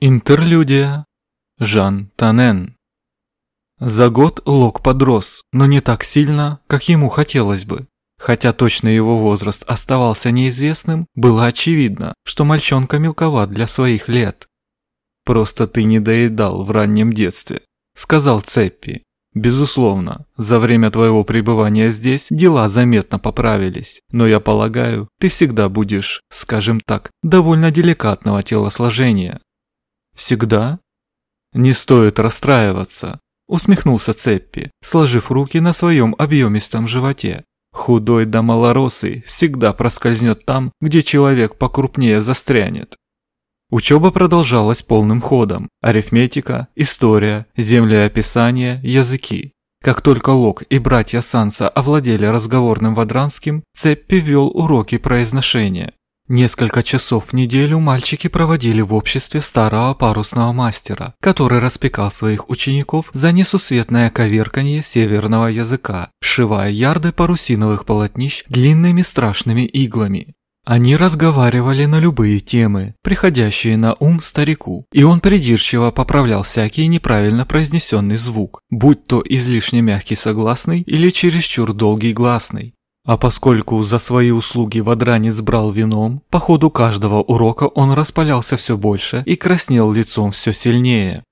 Интерлюдия. Жан Танен. За год Лок подрос, но не так сильно, как ему хотелось бы. Хотя точно его возраст оставался неизвестным, было очевидно, что мальчонка мелковат для своих лет. «Просто ты не доедал в раннем детстве», – сказал Цеппи. «Безусловно, за время твоего пребывания здесь дела заметно поправились, но я полагаю, ты всегда будешь, скажем так, довольно деликатного телосложения, Всегда? Не стоит расстраиваться, усмехнулся Цеппи, сложив руки на своем объемистом животе. Худой да малоросый всегда проскользнет там, где человек покрупнее застрянет. Учеба продолжалась полным ходом. Арифметика, история, землеописание, языки. Как только Лок и братья Санса овладели разговорным вадранским, Цеппи вел уроки произношения. Несколько часов в неделю мальчики проводили в обществе старого парусного мастера, который распекал своих учеников за несусветное коверканье северного языка, сшивая ярды парусиновых полотнищ длинными страшными иглами. Они разговаривали на любые темы, приходящие на ум старику, и он придирчиво поправлял всякий неправильно произнесенный звук, будь то излишне мягкий согласный или чересчур долгий гласный. А поскольку за свои услуги Вадранец брал вином, по ходу каждого урока он распалялся все больше и краснел лицом все сильнее.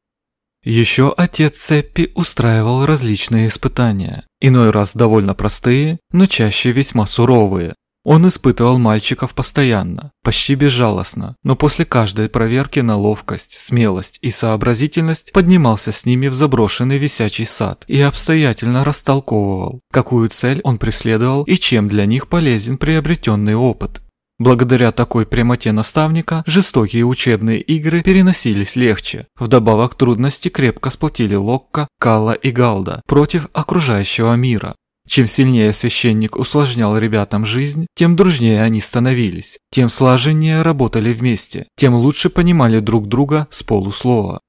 Еще отец Цеппи устраивал различные испытания, иной раз довольно простые, но чаще весьма суровые, он испытывал мальчиков постоянно, почти безжалостно, но после каждой проверки на ловкость, смелость и сообразительность поднимался с ними в заброшенный висячий сад и обстоятельно растолковывал, какую цель он преследовал и чем для них полезен приобретенный опыт. Благодаря такой прямоте наставника жестокие учебные игры переносились легче. Вдобавок трудности крепко сплотили Локка, Калла и Галда против окружающего мира. Чем сильнее священник усложнял ребятам жизнь, тем дружнее они становились, тем слаженнее работали вместе, тем лучше понимали друг друга с полуслова.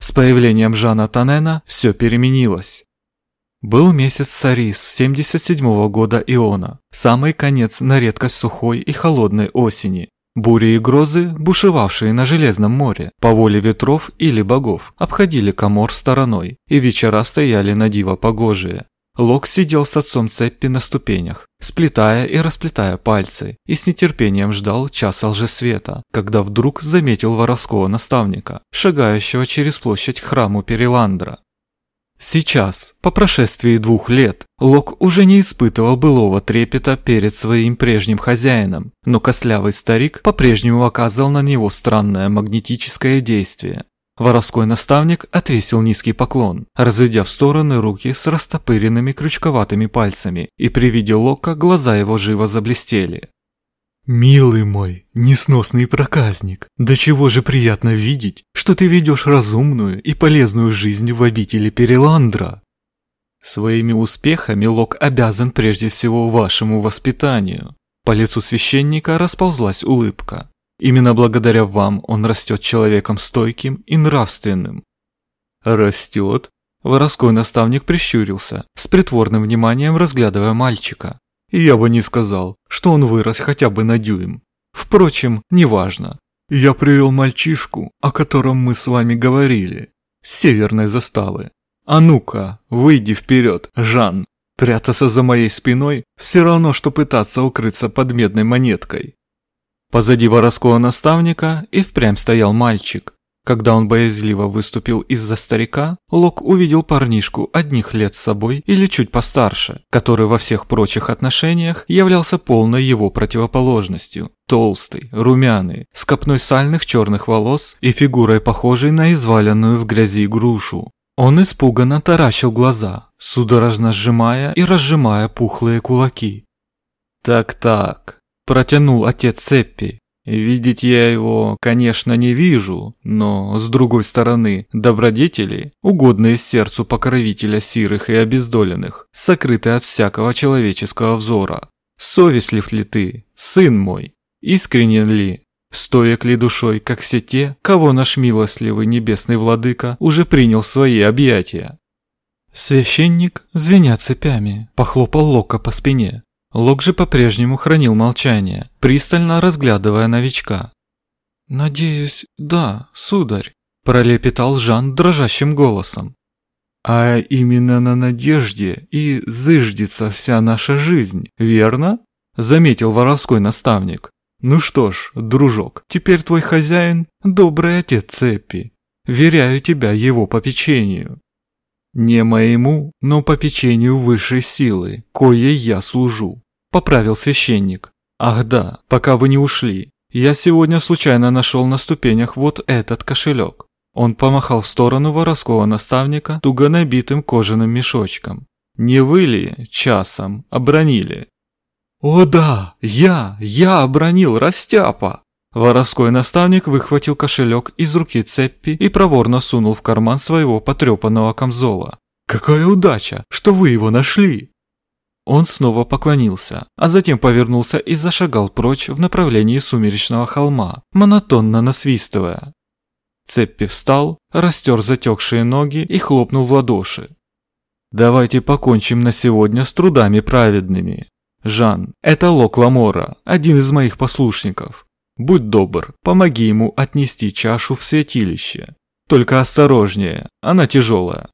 С появлением Жана Танена все переменилось. Был месяц Сарис 77 -го года Иона, самый конец на редкость сухой и холодной осени. Бури и грозы, бушевавшие на Железном море, по воле ветров или богов, обходили Камор стороной, и вечера стояли на диво погожие. Лок сидел с отцом Цеппи на ступенях, сплетая и расплетая пальцы, и с нетерпением ждал часа лжесвета, когда вдруг заметил воровского наставника, шагающего через площадь к храму Переландра. Сейчас, по прошествии двух лет, Лок уже не испытывал былого трепета перед своим прежним хозяином, но костлявый старик по-прежнему оказывал на него странное магнетическое действие. Воровской наставник отвесил низкий поклон, разведя в стороны руки с растопыренными крючковатыми пальцами, и при виде Лока глаза его живо заблестели. «Милый мой, несносный проказник, до чего же приятно видеть, что ты ведешь разумную и полезную жизнь в обители Переландра!» Своими успехами Лок обязан прежде всего вашему воспитанию. По лицу священника расползлась улыбка. Именно благодаря вам он растет человеком стойким и нравственным. Растет? Воровской наставник прищурился, с притворным вниманием разглядывая мальчика. Я бы не сказал, что он вырос хотя бы на дюйм. Впрочем, неважно. Я привел мальчишку, о котором мы с вами говорили, с северной заставы. А ну-ка, выйди вперед, Жан. Прятаться за моей спиной все равно, что пытаться укрыться под медной монеткой. Позади воровского наставника и впрямь стоял мальчик. Когда он боязливо выступил из-за старика, Лок увидел парнишку одних лет с собой или чуть постарше, который во всех прочих отношениях являлся полной его противоположностью. Толстый, румяный, с копной сальных черных волос и фигурой похожей на изваленную в грязи грушу. Он испуганно таращил глаза, судорожно сжимая и разжимая пухлые кулаки. «Так-так, Протянул отец Сеппи. Видеть я его, конечно, не вижу, но, с другой стороны, добродетели, угодные сердцу покровителя сирых и обездоленных, сокрыты от всякого человеческого взора. Совестлив ли ты, сын мой? Искренен ли? Стоек ли душой, как все те, кого наш милостливый небесный владыка уже принял в свои объятия? Священник, звеня цепями, похлопал Лока по спине. Лок же по-прежнему хранил молчание, пристально разглядывая новичка. Надеюсь, да, сударь, пролепетал Жан дрожащим голосом. А именно на надежде и зыждется вся наша жизнь, верно? Заметил воровской наставник. Ну что ж, дружок, теперь твой хозяин – добрый отец Цепи. Веряю тебя его попечению. Не моему, но попечению высшей силы, коей я служу. Поправил священник. Ах да, пока вы не ушли. Я сегодня случайно нашел на ступенях вот этот кошелек. Он помахал в сторону воровского наставника туго набитым кожаным мешочком. Не вы ли часом обронили? О да, я, я обронил растяпа! Воровской наставник выхватил кошелек из руки Цеппи и проворно сунул в карман своего потрепанного камзола. «Какая удача, что вы его нашли!» Он снова поклонился, а затем повернулся и зашагал прочь в направлении сумеречного холма, монотонно насвистывая. Цеппи встал, растер затекшие ноги и хлопнул в ладоши. «Давайте покончим на сегодня с трудами праведными. Жан, это Лок Ламора, один из моих послушников. Будь добр, помоги ему отнести чашу в святилище. Только осторожнее, она тяжелая».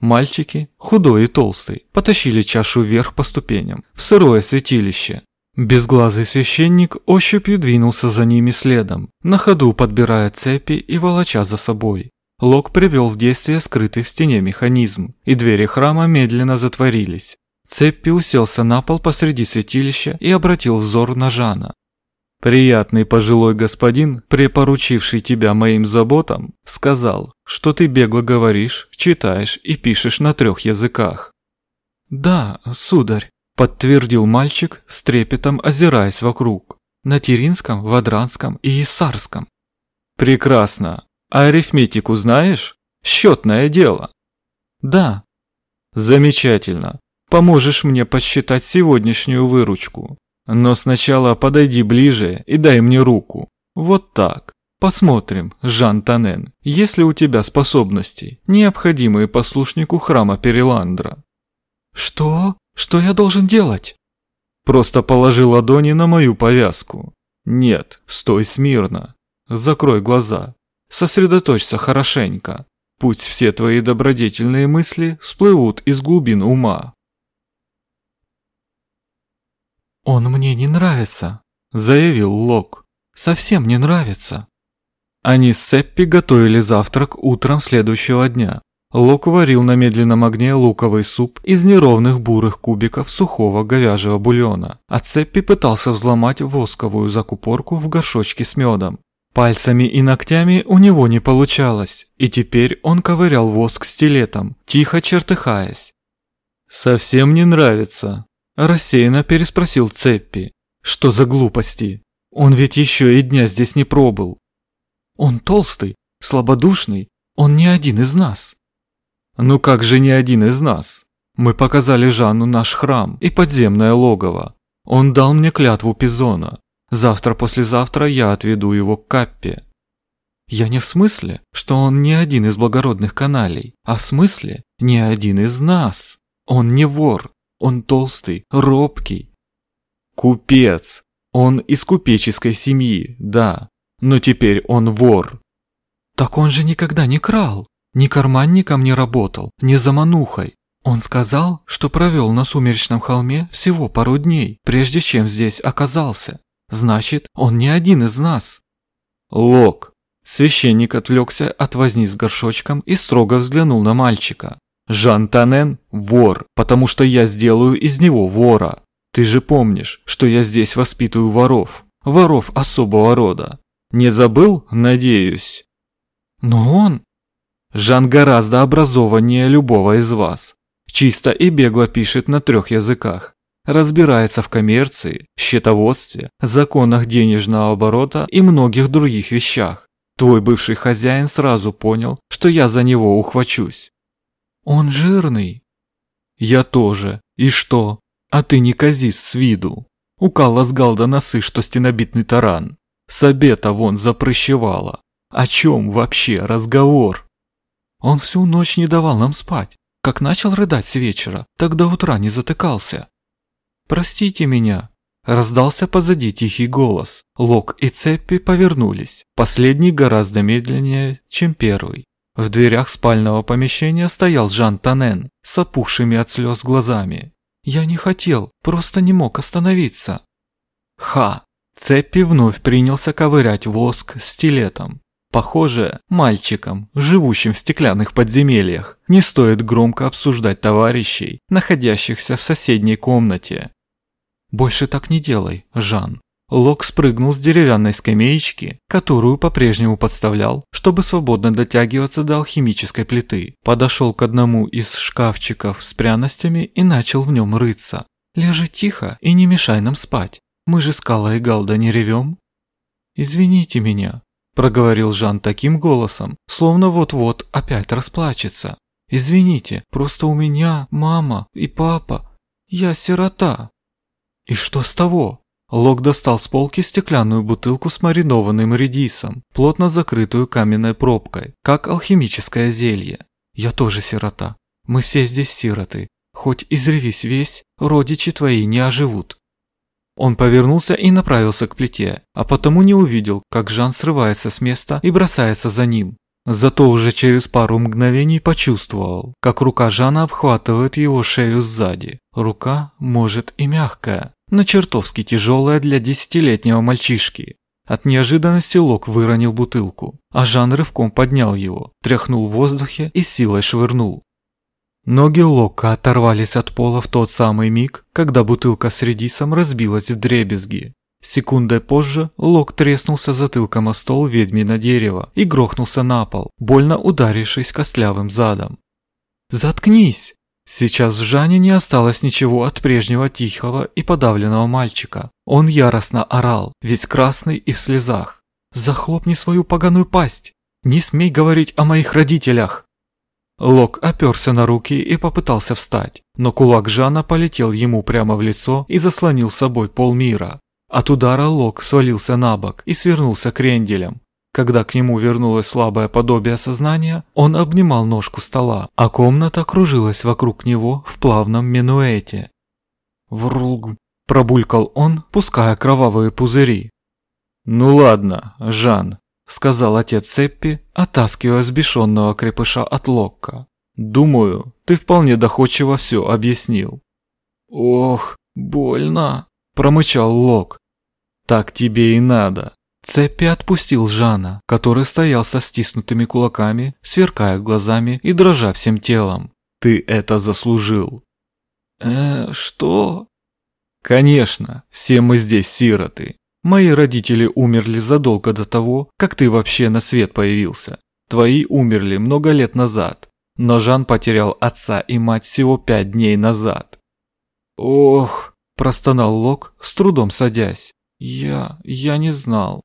Мальчики, худой и толстый, потащили чашу вверх по ступеням, в сырое святилище. Безглазый священник ощупью двинулся за ними следом, на ходу подбирая цепи и волоча за собой. Лок привел в действие скрытый в стене механизм, и двери храма медленно затворились. Цеппи уселся на пол посреди святилища и обратил взор на Жана. Приятный пожилой господин, препоручивший тебя моим заботам, сказал, что ты бегло говоришь, читаешь и пишешь на трех языках. Да, сударь, подтвердил мальчик с трепетом озираясь вокруг. На Теринском, Вадранском и Иссарском. Прекрасно. А арифметику знаешь? Счетное дело. Да. Замечательно. Поможешь мне посчитать сегодняшнюю выручку. Но сначала подойди ближе и дай мне руку. Вот так. Посмотрим, Жан Танен, есть ли у тебя способности, необходимые послушнику храма Переландра. Что? Что я должен делать? Просто положи ладони на мою повязку. Нет, стой смирно. Закрой глаза. Сосредоточься хорошенько. Пусть все твои добродетельные мысли всплывут из глубин ума. «Он мне не нравится», – заявил Лок. «Совсем не нравится». Они с Сеппи готовили завтрак утром следующего дня. Лок варил на медленном огне луковый суп из неровных бурых кубиков сухого говяжьего бульона, а Цеппи пытался взломать восковую закупорку в горшочке с медом. Пальцами и ногтями у него не получалось, и теперь он ковырял воск стилетом, тихо чертыхаясь. «Совсем не нравится», Рассеянно переспросил Цеппи. Что за глупости? Он ведь еще и дня здесь не пробыл. Он толстый, слабодушный, он не один из нас. Ну как же не один из нас? Мы показали Жанну наш храм и подземное логово. Он дал мне клятву Пизона. Завтра-послезавтра я отведу его к Каппе. Я не в смысле, что он не один из благородных каналей, а в смысле не один из нас. Он не вор, он толстый, робкий. Купец. Он из купеческой семьи, да. Но теперь он вор. Так он же никогда не крал. Ни карманником не работал, ни заманухой. Он сказал, что провел на сумеречном холме всего пару дней, прежде чем здесь оказался. Значит, он не один из нас. Лок. Священник отвлекся от возни с горшочком и строго взглянул на мальчика. Жан Танен – вор, потому что я сделаю из него вора. Ты же помнишь, что я здесь воспитываю воров, воров особого рода. Не забыл, надеюсь? Но он... Жан гораздо образованнее любого из вас. Чисто и бегло пишет на трех языках. Разбирается в коммерции, счетоводстве, законах денежного оборота и многих других вещах. Твой бывший хозяин сразу понял, что я за него ухвачусь. Он жирный. Я тоже. И что? А ты не казись с виду. У Калла с Галда носы, что стенобитный таран. Сабета вон запрыщевала. О чем вообще разговор? Он всю ночь не давал нам спать. Как начал рыдать с вечера, так до утра не затыкался. Простите меня. Раздался позади тихий голос. Лок и Цеппи повернулись. Последний гораздо медленнее, чем первый. В дверях спального помещения стоял Жан Танен с опухшими от слез глазами. «Я не хотел, просто не мог остановиться». «Ха!» Цеппи вновь принялся ковырять воск стилетом. Похоже, мальчикам, живущим в стеклянных подземельях, не стоит громко обсуждать товарищей, находящихся в соседней комнате. «Больше так не делай, Жан». Лок спрыгнул с деревянной скамеечки, которую по-прежнему подставлял, чтобы свободно дотягиваться до алхимической плиты. Подошел к одному из шкафчиков с пряностями и начал в нем рыться. «Лежи тихо и не мешай нам спать. Мы же с Калой и Галда не ревем». «Извините меня», – проговорил Жан таким голосом, словно вот-вот опять расплачется. «Извините, просто у меня мама и папа. Я сирота». И что с того? Лок достал с полки стеклянную бутылку с маринованным редисом, плотно закрытую каменной пробкой, как алхимическое зелье. Я тоже сирота. Мы все здесь сироты. Хоть изревись весь, родичи твои не оживут. Он повернулся и направился к плите, а потому не увидел, как Жан срывается с места и бросается за ним. Зато уже через пару мгновений почувствовал, как рука Жана обхватывает его шею сзади. Рука, может, и мягкая, но чертовски тяжелая для десятилетнего мальчишки. От неожиданности Лок выронил бутылку, а Жан рывком поднял его, тряхнул в воздухе и силой швырнул. Ноги Лока оторвались от пола в тот самый миг, когда бутылка с редисом разбилась в дребезги. Секундой позже Лок треснулся затылком о стол ведьми на дерево и грохнулся на пол, больно ударившись костлявым задом. «Заткнись!» Сейчас в Жане не осталось ничего от прежнего тихого и подавленного мальчика. Он яростно орал, весь красный и в слезах. «Захлопни свою поганую пасть! Не смей говорить о моих родителях!» Лок оперся на руки и попытался встать, но кулак Жана полетел ему прямо в лицо и заслонил собой полмира. От удара Лок свалился на бок и свернулся кренделем, когда к нему вернулось слабое подобие сознания, он обнимал ножку стола, а комната кружилась вокруг него в плавном минуэте. «Вруг!» – пробулькал он, пуская кровавые пузыри. «Ну ладно, Жан», – сказал отец Сеппи, оттаскивая сбешенного крепыша от Локка. «Думаю, ты вполне доходчиво все объяснил». «Ох, больно», – промычал Лок. «Так тебе и надо. Цепи отпустил Жана, который стоял со стиснутыми кулаками, сверкая глазами и дрожа всем телом. «Ты это заслужил!» «Э, что?» «Конечно, все мы здесь сироты. Мои родители умерли задолго до того, как ты вообще на свет появился. Твои умерли много лет назад, но Жан потерял отца и мать всего пять дней назад». «Ох!» – простонал Лок, с трудом садясь. «Я... я не знал».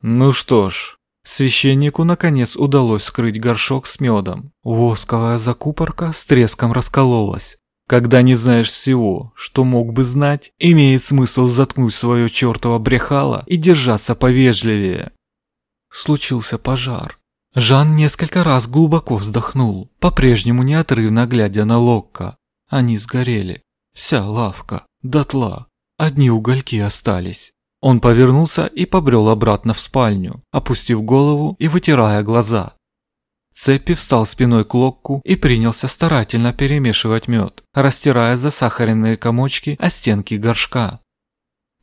Ну что ж, священнику наконец удалось скрыть горшок с медом. Восковая закупорка с треском раскололась. Когда не знаешь всего, что мог бы знать, имеет смысл заткнуть свое чертово брехало и держаться повежливее. Случился пожар. Жан несколько раз глубоко вздохнул, по-прежнему неотрывно глядя на Локка. Они сгорели. Вся лавка, дотла. Одни угольки остались. Он повернулся и побрел обратно в спальню, опустив голову и вытирая глаза. Цепи встал спиной к локку и принялся старательно перемешивать мед, растирая засахаренные комочки о стенки горшка.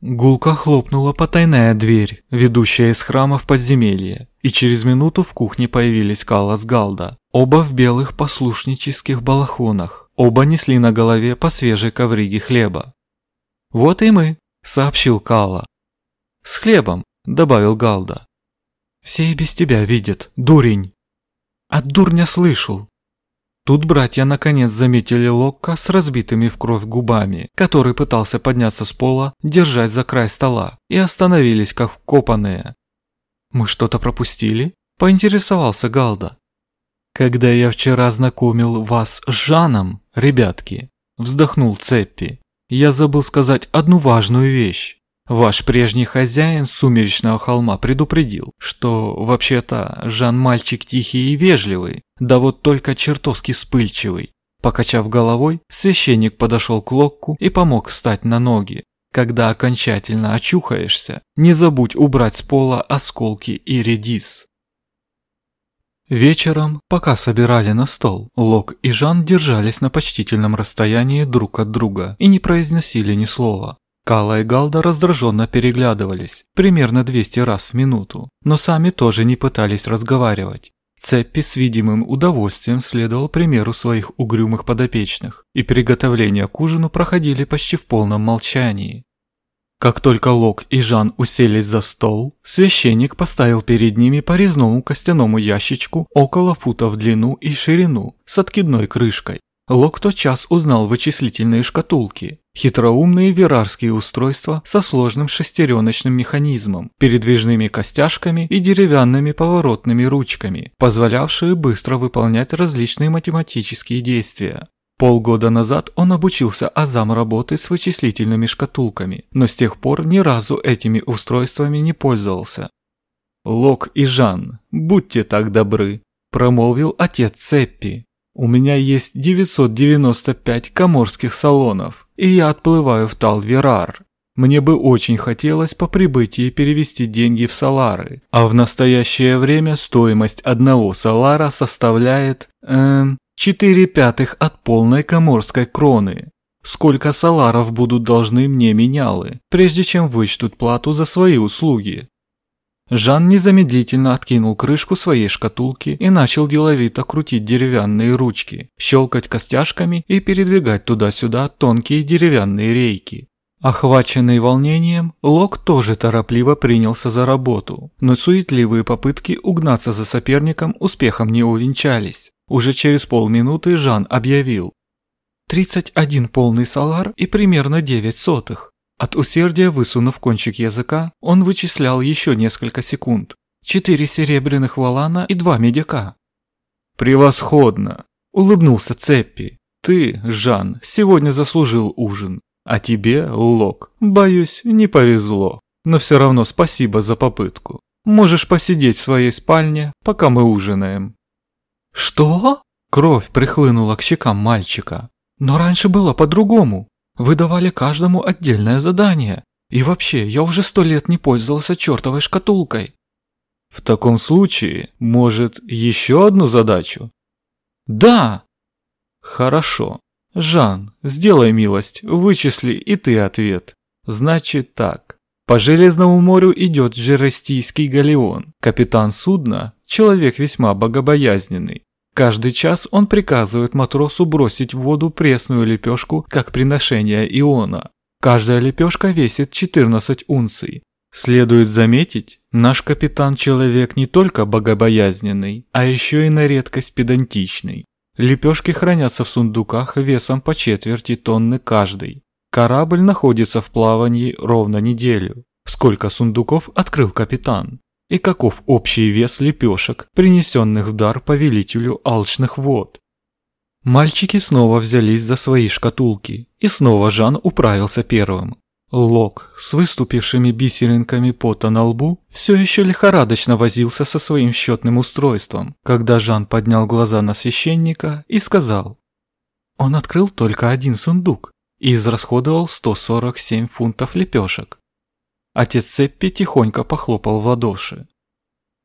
Гулко хлопнула потайная дверь, ведущая из храма в подземелье, и через минуту в кухне появились Кала с Галда, оба в белых послушнических балахонах, оба несли на голове по свежей ковриге хлеба. «Вот и мы», — сообщил Кала. «С хлебом», — добавил Галда. «Все и без тебя видят, дурень». «От дурня слышал». Тут братья наконец заметили Локка с разбитыми в кровь губами, который пытался подняться с пола, держать за край стола, и остановились как вкопанные. «Мы что-то пропустили?» – поинтересовался Галда. «Когда я вчера знакомил вас с Жаном, ребятки», – вздохнул Цеппи, – «я забыл сказать одну важную вещь. Ваш прежний хозяин Сумеречного холма предупредил, что, вообще-то, Жан мальчик тихий и вежливый, да вот только чертовски вспыльчивый. Покачав головой, священник подошел к Локку и помог встать на ноги. когда окончательно очухаешься, не забудь убрать с пола осколки и редис. Вечером, пока собирали на стол, Лок и Жан держались на почтительном расстоянии друг от друга и не произносили ни слова. Кала и Галда раздраженно переглядывались, примерно 200 раз в минуту, но сами тоже не пытались разговаривать. Цеппи с видимым удовольствием следовал примеру своих угрюмых подопечных, и приготовления к ужину проходили почти в полном молчании. Как только Лок и Жан уселись за стол, священник поставил перед ними по резному костяному ящичку около фута в длину и ширину с откидной крышкой. Лок тотчас узнал вычислительные шкатулки, хитроумные верарские устройства со сложным шестереночным механизмом, передвижными костяшками и деревянными поворотными ручками, позволявшие быстро выполнять различные математические действия. Полгода назад он обучился азам работы с вычислительными шкатулками, но с тех пор ни разу этими устройствами не пользовался. «Лок и Жан, будьте так добры», – промолвил отец Цеппи. «У меня есть 995 коморских салонов, и я отплываю в Талверар. Мне бы очень хотелось по прибытии перевести деньги в салары, а в настоящее время стоимость одного салара составляет, эм, Четыре пятых от полной коморской кроны. Сколько саларов будут должны мне менялы, прежде чем вычтут плату за свои услуги? Жан незамедлительно откинул крышку своей шкатулки и начал деловито крутить деревянные ручки, щелкать костяшками и передвигать туда-сюда тонкие деревянные рейки. Охваченный волнением, Лок тоже торопливо принялся за работу, но суетливые попытки угнаться за соперником успехом не увенчались. Уже через полминуты Жан объявил. 31 полный салар и примерно 9 сотых. От усердия высунув кончик языка, он вычислял еще несколько секунд. Четыре серебряных валана и два медяка. «Превосходно!» – улыбнулся Цеппи. «Ты, Жан, сегодня заслужил ужин. А тебе, Лок, боюсь, не повезло. Но все равно спасибо за попытку. Можешь посидеть в своей спальне, пока мы ужинаем». «Что?» Кровь прихлынула к щекам мальчика. «Но раньше было по-другому. Вы давали каждому отдельное задание. И вообще, я уже сто лет не пользовался чертовой шкатулкой». «В таком случае, может, еще одну задачу?» «Да!» «Хорошо. Жан, сделай милость, вычисли и ты ответ. Значит так. По Железному морю идет Джерестийский галеон. Капитан судна – человек весьма богобоязненный. Каждый час он приказывает матросу бросить в воду пресную лепешку, как приношение иона. Каждая лепешка весит 14 унций. Следует заметить, наш капитан человек не только богобоязненный, а еще и на редкость педантичный. Лепешки хранятся в сундуках весом по четверти тонны каждый. Корабль находится в плавании ровно неделю. Сколько сундуков открыл капитан? И каков общий вес лепешек, принесенных в дар повелителю алчных вод. Мальчики снова взялись за свои шкатулки, и снова Жан управился первым. Лок с выступившими бисеринками пота на лбу все еще лихорадочно возился со своим счетным устройством, когда Жан поднял глаза на священника и сказал. Он открыл только один сундук и израсходовал 147 фунтов лепешек. Отец Цеппи тихонько похлопал в ладоши.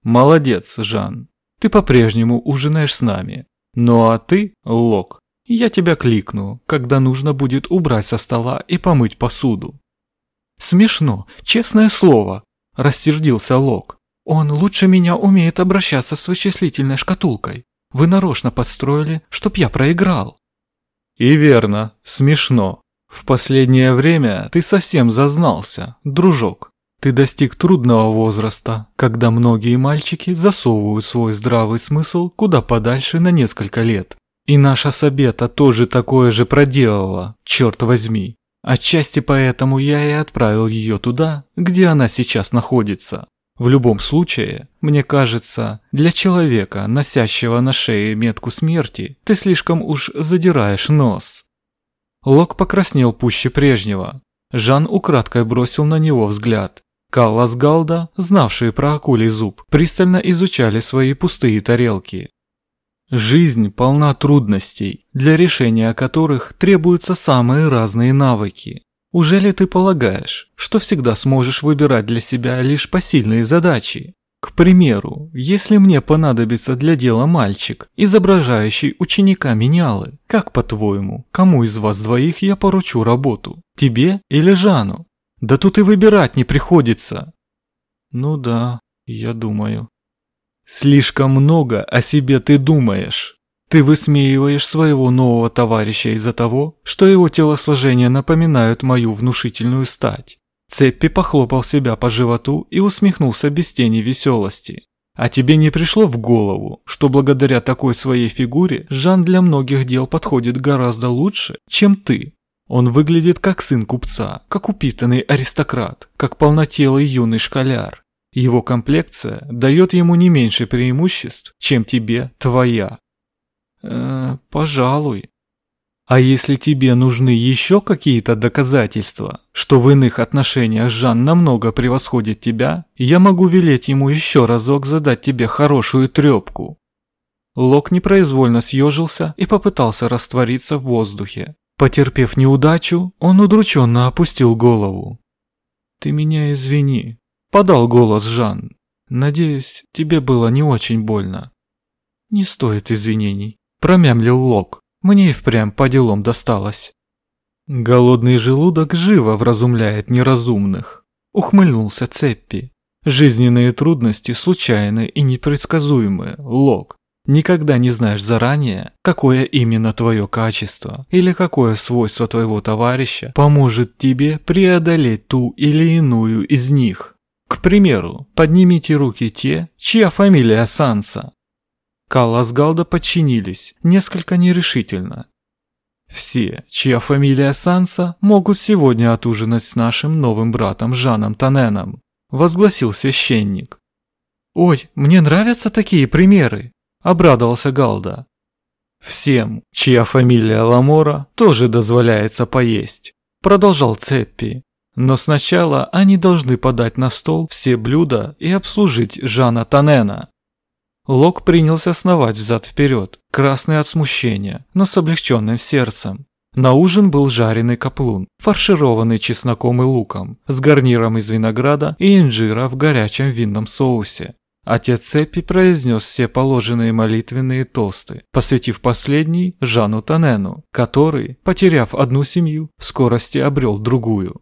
«Молодец, Жан. Ты по-прежнему ужинаешь с нами. Ну а ты, Лок, я тебя кликну, когда нужно будет убрать со стола и помыть посуду». «Смешно, честное слово», – рассердился Лок. «Он лучше меня умеет обращаться с вычислительной шкатулкой. Вы нарочно подстроили, чтоб я проиграл». «И верно, смешно. В последнее время ты совсем зазнался, дружок. Ты достиг трудного возраста, когда многие мальчики засовывают свой здравый смысл куда подальше на несколько лет. И наша Сабета тоже такое же проделала, черт возьми. Отчасти поэтому я и отправил ее туда, где она сейчас находится. В любом случае, мне кажется, для человека, носящего на шее метку смерти, ты слишком уж задираешь нос. Лок покраснел пуще прежнего. Жан украдкой бросил на него взгляд. Каллас Галда, знавшие про акулий зуб, пристально изучали свои пустые тарелки. Жизнь полна трудностей, для решения которых требуются самые разные навыки. Уже ли ты полагаешь, что всегда сможешь выбирать для себя лишь посильные задачи? К примеру, если мне понадобится для дела мальчик, изображающий ученика Менялы, как по-твоему, кому из вас двоих я поручу работу? Тебе или Жану? Да тут и выбирать не приходится. Ну да, я думаю. Слишком много о себе ты думаешь. Ты высмеиваешь своего нового товарища из-за того, что его телосложение напоминает мою внушительную стать. Цеппи похлопал себя по животу и усмехнулся без тени веселости. А тебе не пришло в голову, что благодаря такой своей фигуре Жан для многих дел подходит гораздо лучше, чем ты? Он выглядит как сын купца, как упитанный аристократ, как полнотелый юный школяр. Его комплекция дает ему не меньше преимуществ, чем тебе твоя. Э, пожалуй. А если тебе нужны еще какие-то доказательства, что в иных отношениях Жан намного превосходит тебя, я могу велеть ему еще разок задать тебе хорошую трепку. Лок непроизвольно съежился и попытался раствориться в воздухе. Потерпев неудачу, он удрученно опустил голову. «Ты меня извини», – подал голос Жан. «Надеюсь, тебе было не очень больно». «Не стоит извинений», – промямлил Лок. Мне и впрямь по делам досталось. Голодный желудок живо вразумляет неразумных. Ухмыльнулся Цеппи. Жизненные трудности случайны и непредсказуемы, Лок. Никогда не знаешь заранее, какое именно твое качество или какое свойство твоего товарища поможет тебе преодолеть ту или иную из них. К примеру, поднимите руки те, чья фамилия Санса, Калла с Галда подчинились, несколько нерешительно. Все, чья фамилия Санса, могут сегодня отужинать с нашим новым братом Жаном Таненом, возгласил священник. Ой, мне нравятся такие примеры, обрадовался Галда. Всем, чья фамилия Ламора, тоже дозволяется поесть, продолжал Цеппи. Но сначала они должны подать на стол все блюда и обслужить Жана Танена. Лок принялся сновать взад-вперед, красный от смущения, но с облегченным сердцем. На ужин был жареный каплун, фаршированный чесноком и луком, с гарниром из винограда и инжира в горячем винном соусе. Отец Цепи произнес все положенные молитвенные тосты, посвятив последний Жану Танену, который, потеряв одну семью, в скорости обрел другую.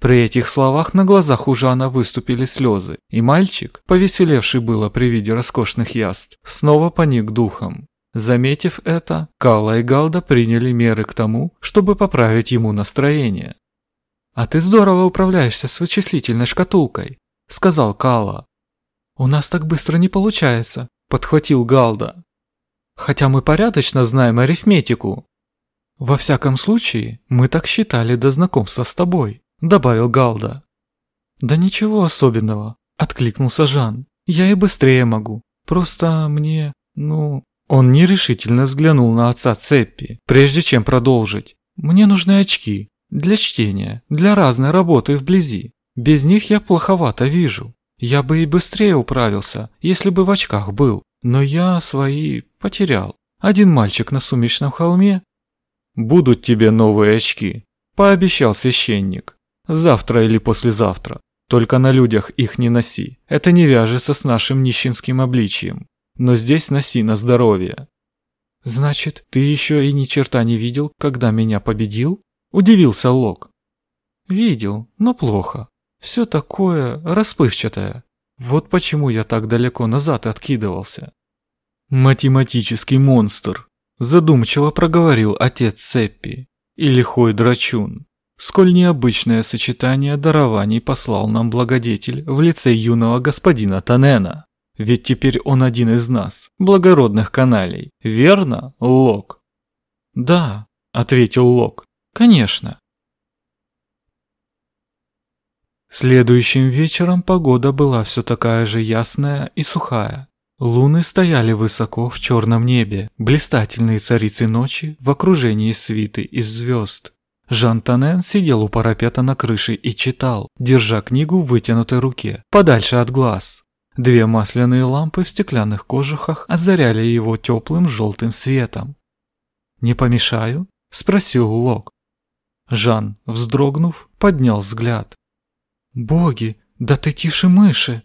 При этих словах на глазах у Жана выступили слезы, и мальчик, повеселевший было при виде роскошных яств, снова поник духом. Заметив это, Калла и Галда приняли меры к тому, чтобы поправить ему настроение. «А ты здорово управляешься с вычислительной шкатулкой», — сказал Калла. «У нас так быстро не получается», — подхватил Галда. «Хотя мы порядочно знаем арифметику». «Во всяком случае, мы так считали до знакомства с тобой», добавил Галда. Да ничего особенного, откликнулся Жан. Я и быстрее могу. Просто мне, ну, он нерешительно взглянул на отца Цеппи, прежде чем продолжить. Мне нужны очки для чтения, для разной работы вблизи. Без них я плоховато вижу. Я бы и быстрее управился, если бы в очках был, но я свои потерял. Один мальчик на сумеречном холме. Будут тебе новые очки, пообещал священник. Завтра или послезавтра. Только на людях их не носи. Это не вяжется с нашим нищенским обличием. Но здесь носи на здоровье. Значит, ты еще и ни черта не видел, когда меня победил? Удивился Лок. Видел, но плохо. Все такое расплывчатое. Вот почему я так далеко назад откидывался. Математический монстр. Задумчиво проговорил отец Сеппи. И лихой драчун. Сколь необычное сочетание дарований послал нам благодетель в лице юного господина Танена. Ведь теперь он один из нас, благородных каналей, верно, Лок? Да, ответил Лок, конечно. Следующим вечером погода была все такая же ясная и сухая. Луны стояли высоко в черном небе, блистательные царицы ночи в окружении свиты из звезд. Жан Танен сидел у парапета на крыше и читал, держа книгу в вытянутой руке, подальше от глаз. Две масляные лампы в стеклянных кожухах озаряли его теплым желтым светом. «Не помешаю?» – спросил Лок. Жан, вздрогнув, поднял взгляд. «Боги, да ты тише мыши!»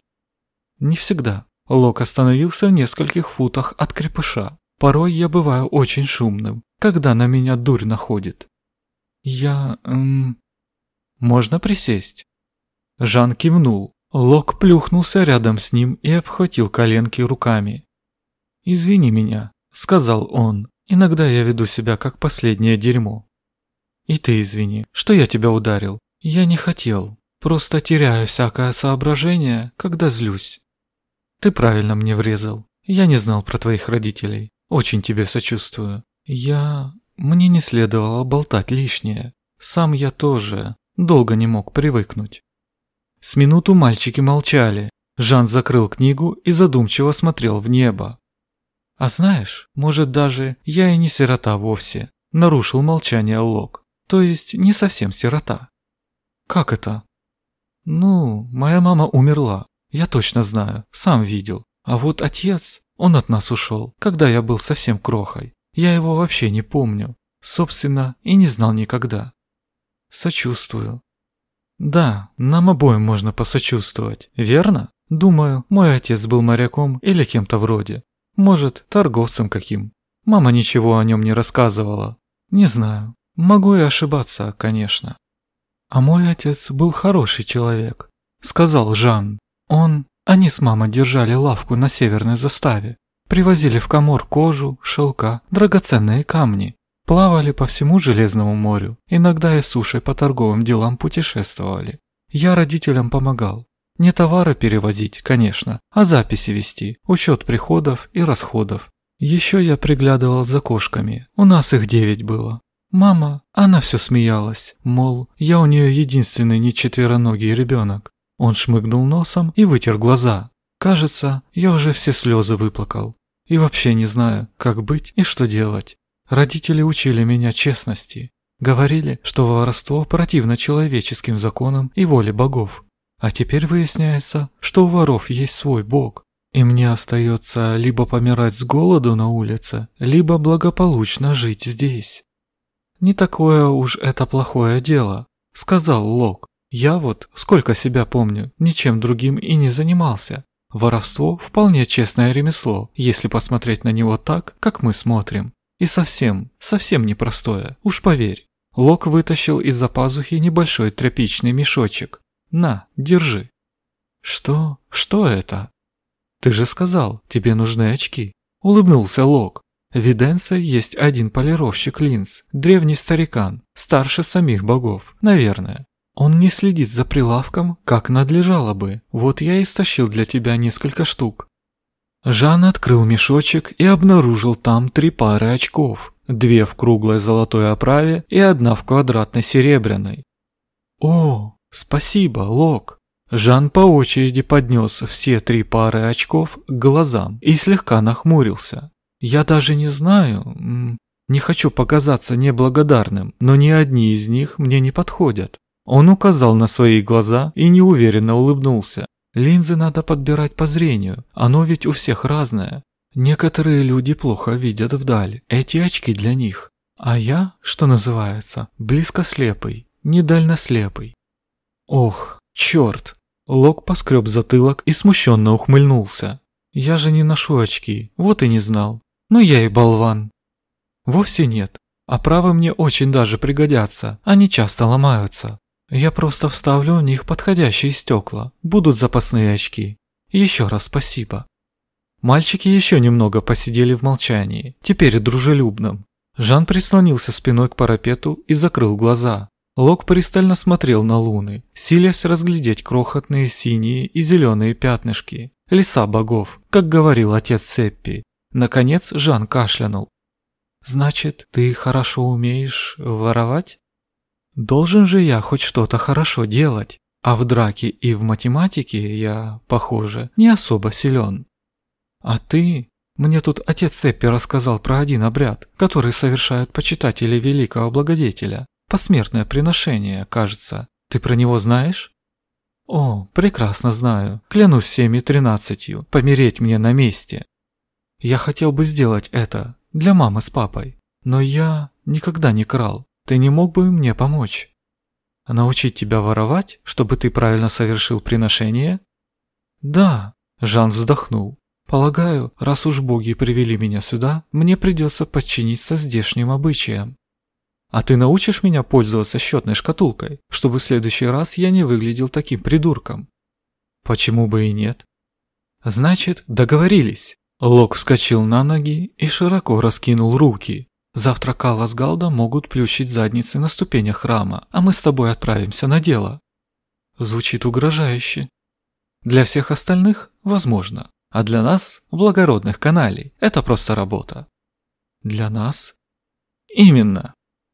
«Не всегда». Лок остановился в нескольких футах от крепыша. «Порой я бываю очень шумным, когда на меня дурь находит». «Я... эм... Можно присесть?» Жан кивнул. Лок плюхнулся рядом с ним и обхватил коленки руками. «Извини меня», — сказал он. «Иногда я веду себя как последнее дерьмо». «И ты извини, что я тебя ударил. Я не хотел. Просто теряю всякое соображение, когда злюсь. Ты правильно мне врезал. Я не знал про твоих родителей. Очень тебе сочувствую. Я... Мне не следовало болтать лишнее. Сам я тоже долго не мог привыкнуть. С минуту мальчики молчали. Жан закрыл книгу и задумчиво смотрел в небо. «А знаешь, может даже я и не сирота вовсе», — нарушил молчание Лок. «То есть не совсем сирота». «Как это?» «Ну, моя мама умерла, я точно знаю, сам видел. А вот отец, он от нас ушел, когда я был совсем крохой. Я его вообще не помню. Собственно, и не знал никогда. Сочувствую. Да, нам обоим можно посочувствовать, верно? Думаю, мой отец был моряком или кем-то вроде. Может, торговцем каким. Мама ничего о нем не рассказывала. Не знаю. Могу и ошибаться, конечно. А мой отец был хороший человек, сказал Жан. Он, они с мамой держали лавку на северной заставе. Привозили в Камор кожу, шелка, драгоценные камни. Плавали по всему Железному морю, иногда и сушей по торговым делам путешествовали. Я родителям помогал. Не товары перевозить, конечно, а записи вести, учет приходов и расходов. Еще я приглядывал за кошками, у нас их девять было. Мама, она все смеялась, мол, я у нее единственный нечетвероногий ребенок. Он шмыгнул носом и вытер глаза. Кажется, я уже все слезы выплакал. И вообще не знаю, как быть и что делать. Родители учили меня честности. Говорили, что воровство противно человеческим законам и воле богов. А теперь выясняется, что у воров есть свой бог. И мне остается либо помирать с голоду на улице, либо благополучно жить здесь. «Не такое уж это плохое дело», — сказал Лок. Я вот, сколько себя помню, ничем другим и не занимался. Воровство – вполне честное ремесло, если посмотреть на него так, как мы смотрим. И совсем, совсем непростое, уж поверь. Лок вытащил из-за пазухи небольшой тряпичный мешочек. «На, держи». «Что? Что это?» «Ты же сказал, тебе нужны очки», – улыбнулся Лок. В Виденсе есть один полировщик линз, древний старикан, старше самих богов, наверное. Он не следит за прилавком, как надлежало бы. Вот я и стащил для тебя несколько штук. Жан открыл мешочек и обнаружил там три пары очков. Две в круглой золотой оправе и одна в квадратной серебряной. О, спасибо, Лок. Жан по очереди поднес все три пары очков к глазам и слегка нахмурился. Я даже не знаю, не хочу показаться неблагодарным, но ни одни из них мне не подходят. Он указал на свои глаза и неуверенно улыбнулся. Линзы надо подбирать по зрению, оно ведь у всех разное. Некоторые люди плохо видят вдаль, эти очки для них. А я, что называется, близко слепый, недально слепый. Ох, черт! Лок поскреб затылок и смущенно ухмыльнулся. Я же не ношу очки, вот и не знал. Но я и болван. Вовсе нет. Оправы мне очень даже пригодятся, они часто ломаются. Я просто вставлю в них подходящие стекла. Будут запасные очки. Еще раз спасибо. Мальчики еще немного посидели в молчании, теперь дружелюбном. Жан прислонился спиной к парапету и закрыл глаза. Лок пристально смотрел на луны, силясь разглядеть крохотные синие и зеленые пятнышки. Леса богов, как говорил отец Сеппи. Наконец Жан кашлянул. «Значит, ты хорошо умеешь воровать?» Должен же я хоть что-то хорошо делать, а в драке и в математике я, похоже, не особо силен. А ты... Мне тут отец Сеппи рассказал про один обряд, который совершают почитатели великого благодетеля. Посмертное приношение, кажется. Ты про него знаешь? О, прекрасно знаю. Клянусь всеми тринадцатью. Помереть мне на месте. Я хотел бы сделать это для мамы с папой. Но я никогда не крал. Ты не мог бы мне помочь? Научить тебя воровать, чтобы ты правильно совершил приношение? Да, Жан вздохнул. Полагаю, раз уж боги привели меня сюда, мне придется подчиниться здешним обычаям. А ты научишь меня пользоваться счетной шкатулкой, чтобы в следующий раз я не выглядел таким придурком? Почему бы и нет? Значит, договорились. Лок вскочил на ноги и широко раскинул руки. Завтра Калла с Галда могут плющить задницы на ступенях храма, а мы с тобой отправимся на дело. Звучит угрожающе. Для всех остальных – возможно, а для нас, благородных каналей, это просто работа. Для нас? Именно.